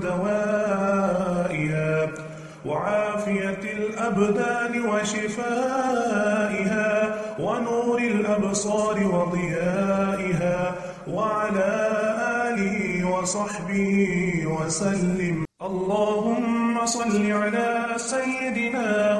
ودوائها وعافية الأبدان وشفائها ونور الأبصار وضيائها وعلى آله وصحبه وسلم. اللهم صل على سيدنا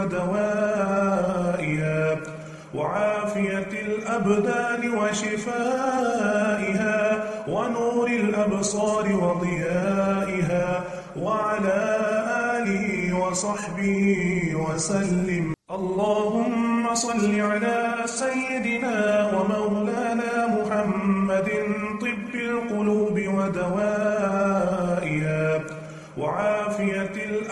ودوائها وعافية الأبدان وشفائها ونور الأبصار وضيائها وعلى آله وصحبه وسلم. اللهم صل على سيدنا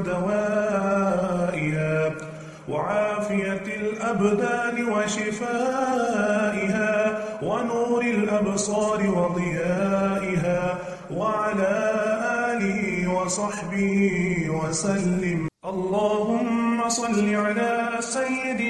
ودوائها وعافية الأبدان وشفائها ونور الأبصار وضيائها وعلى آله وصحبه وسلم. اللهم صل على سيدنا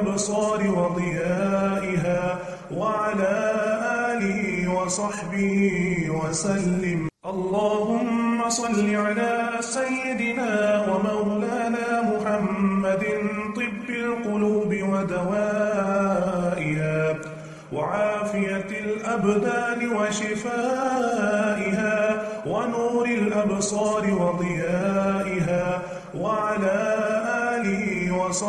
الأبصار وضيائها وعلى آله وصحبه وسلم. اللهم صل على سيدنا ومولانا محمد طب القلوب ودوائها وعافية الأبدان وشفائها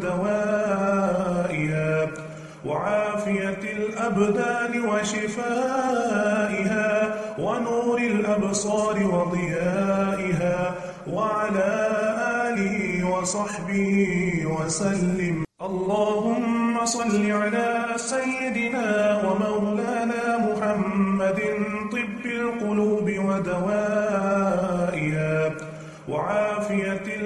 ودوائها وعافية الأبدان وشفائها ونور الأبصار وضيائها وعلى آله وصحبه وسلم. اللهم صل على سيدنا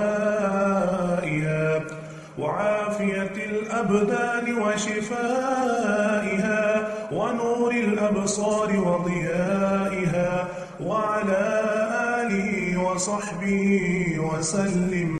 ودوائها وعافية الأبدان وشفائها ونور الأبصار وضيائها. وعلى آله وصحبه وسلم.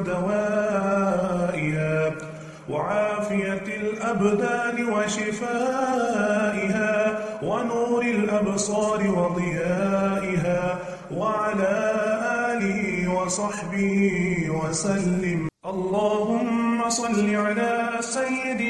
ودوائها وعافية الأبدان وشفائها ونور الأبصار وضيائها وعلى آله وصحبه وسلم. اللهم صل على سيدنا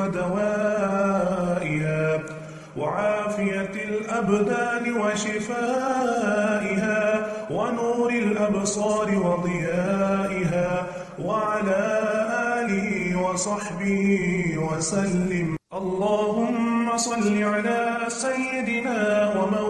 ودوائها وعافية الأبدان وشفائها ونور الأبصار وضيائها وعلى آله وصحبه وسلم. اللهم صل على سيدنا ومولانا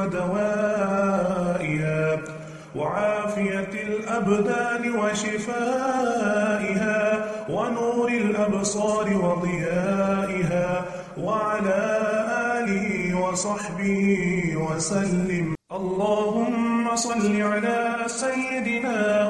ودوائها وعافية الأبدان وشفائها ونور الأبصار وضيائها وعلى آله وصحبه وسلم. اللهم صل على سيدنا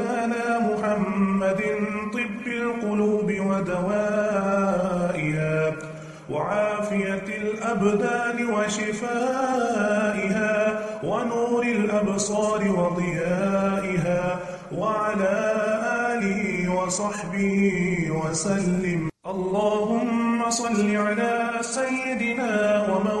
ودوائها وعافية الأبدان وشفائها ونور الأبصار وضيائها وعلى آله وصحبه وسلم. اللهم صل على سيدنا ومولانا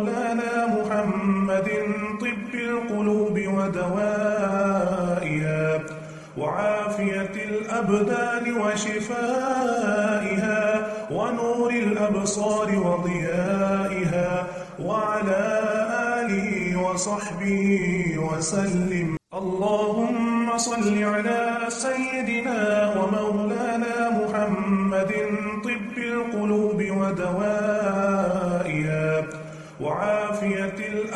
ودوائها وعافية الأبدان وشفائها ونور الأبصار وضيائها وعلى آله وصحبه وسلم. اللهم صل على سيدنا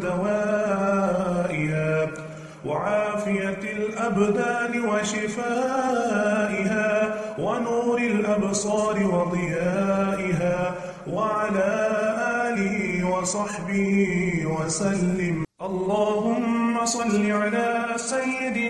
ودوائها وعافية الأبدان وشفائها ونور الأبصار وضيائها وعلى آله وصحبه وسلم. اللهم صل على سيدنا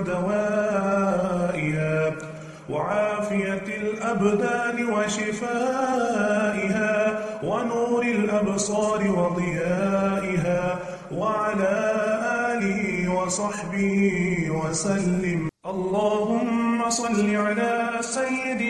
ودوائها وعافية الأبدان وشفائها ونور الأبصار وضيائها وعلى آله وصحبه وسلم. اللهم صل على سيدنا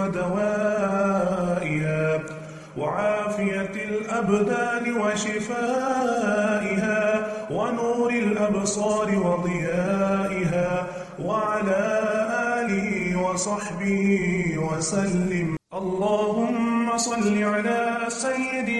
ودوائها وعافية الأبدان وشفائها ونور الأبصار وضيائها وعلى آله وصحبه وسلم. اللهم صل على سيدنا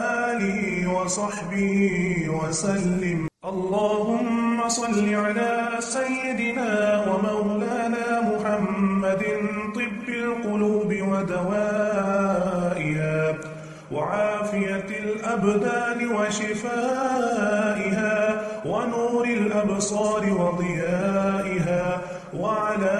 وصحبه وسلم. اللهم صل على سيدنا ومولانا محمد طب القلوب ودوائها وعافية الأبدان وشفائها ونور الأبصار وضيائها وعلى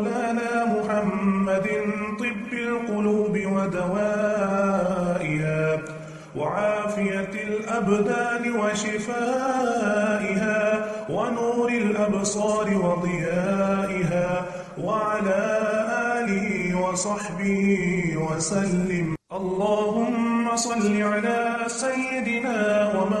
ودوائها وعافية الأبدان وشفائها ونور الأبصار وضيائها وعلى آله وصحبه وسلم. اللهم صل على سيدنا ومولانا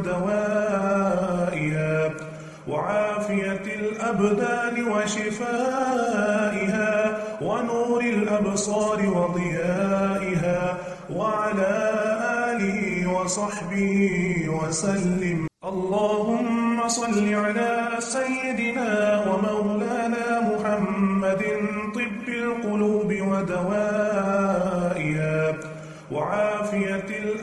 ودوائها وعافية الأبدان وشفائها ونور الأبصار وضيائها وعلى آله وصحبه وسلم. اللهم صل على سيدنا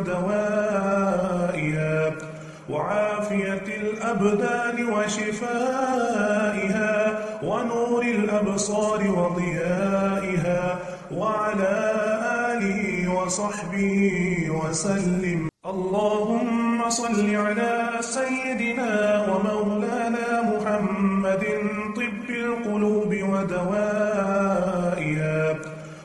ودوائها وعافية الأبدان وشفائها ونور الأبصار وضيائها وعلى آله وصحبه وسلم. اللهم صل على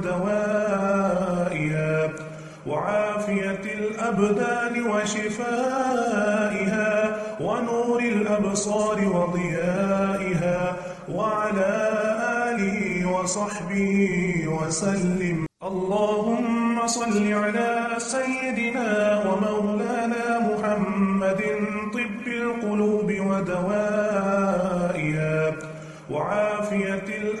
ودوائها وعافية الأبدان وشفائها ونور الأبصار وضيائها وعلى آله وصحبه وسلم. اللهم صل على سيدنا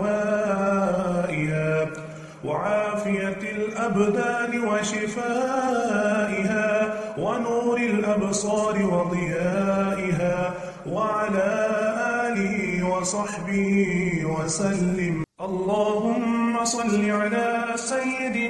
ودوائها وعافية الأبدان وشفائها ونور الأبصار وضيائها. وعلى آله وصحبه وسلم. اللهم صل على سيدنا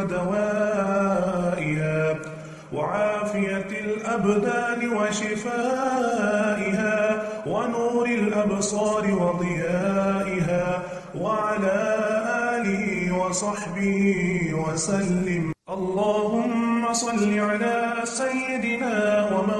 ودوائها وعافية الأبدان وشفائها ونور الأبصار وضيائها وعلى آله وصحبه وسلم. اللهم صل على سيدنا ومولانا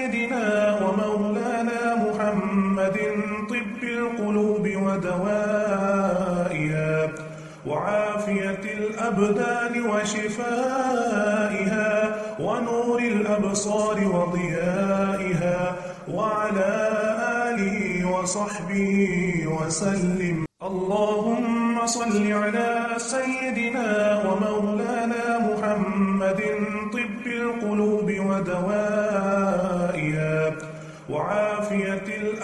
ودوائها وعافية الأبدان وشفائها ونور الأبصار وضيائها. وعلى آله وصحبه وسلم. اللهم صل على سيدنا ومولانا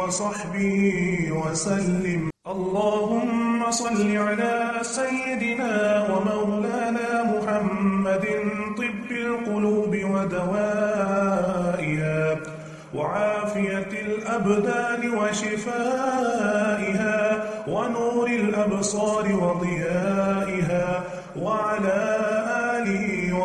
وصحبه وسلم. اللهم صل على سيدنا ومولانا محمد طب القلوب ودوائها وعافية الأبدان وشفائها ونور الأبصار وضيائها وعلى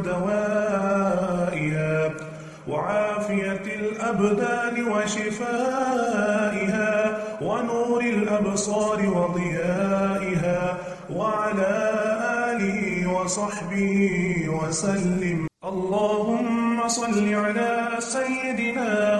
ودوائها وعافية الأبدان وشفائها ونور الأبصار وضيائها وعلى آله وصحبه وسلم. اللهم صل على سيدنا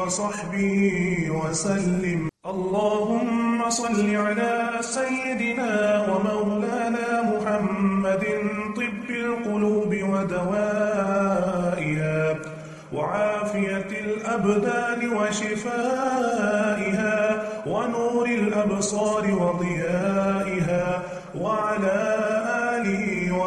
وصحبه وسلم. اللهم صل على سيدنا ومولانا محمد طب القلوب ودوائها وعافية الأبدان وشفائها ونور الأبصار وضيائها وعلى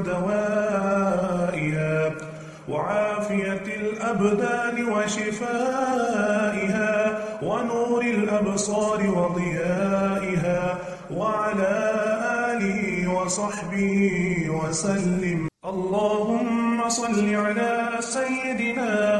ودوائها وعافية الأبدان وشفائها ونور الأبصار وضيائها وعلى آله وصحبه وسلم. اللهم صل على سيدنا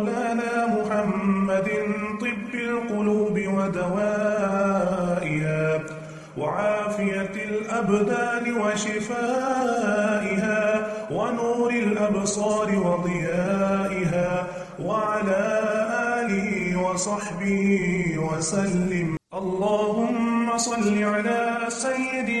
ودوائها وعافية الأبدان وشفائها ونور الأبصار وضيائها وعلى آله وصحبه وسلم. اللهم صل على سيدنا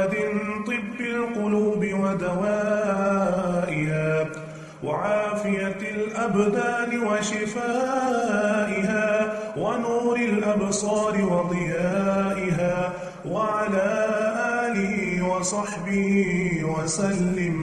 محمد طب القلوب ودوائها وعافية الأبدان وشفائها ونور الأبصار وضيائها وعلى آله وصحبه وسلم.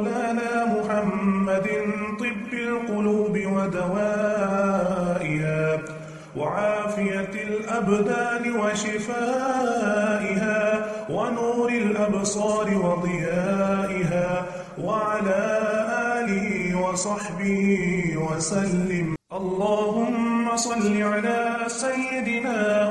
ودوائها وعافية الأبدان وشفائها ونور الأبصار وضيائها وعلى آله وصحبه وسلم. اللهم صل على سيدنا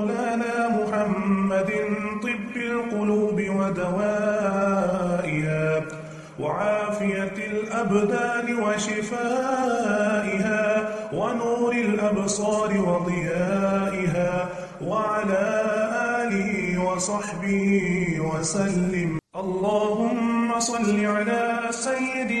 ودوائها وعافية الأبدان وشفائها ونور الأبصار وضيائها وعلى آله وصحبه وسلم. اللهم صل على سيدنا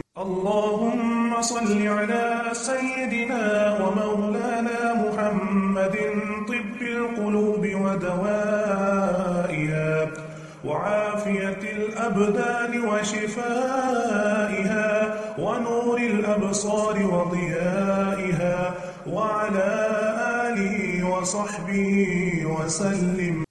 ودوائها وعافية الأبدان وشفائها ونور الأبصار وضيائها وعلى آله وصحبه وسلم.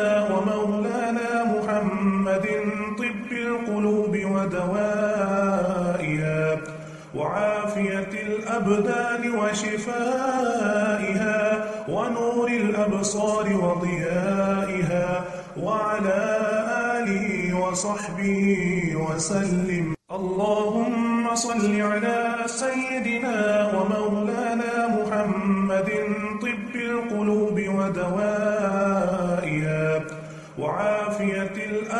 ودوائها وعافية الأبدان وشفائها ونور الأبصار وضيائها وعلى آله وصحبه وسلم. اللهم صل على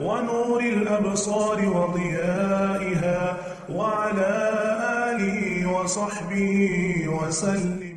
ونور الأبصار وضيائها وعلى آله وصحبه وسلم.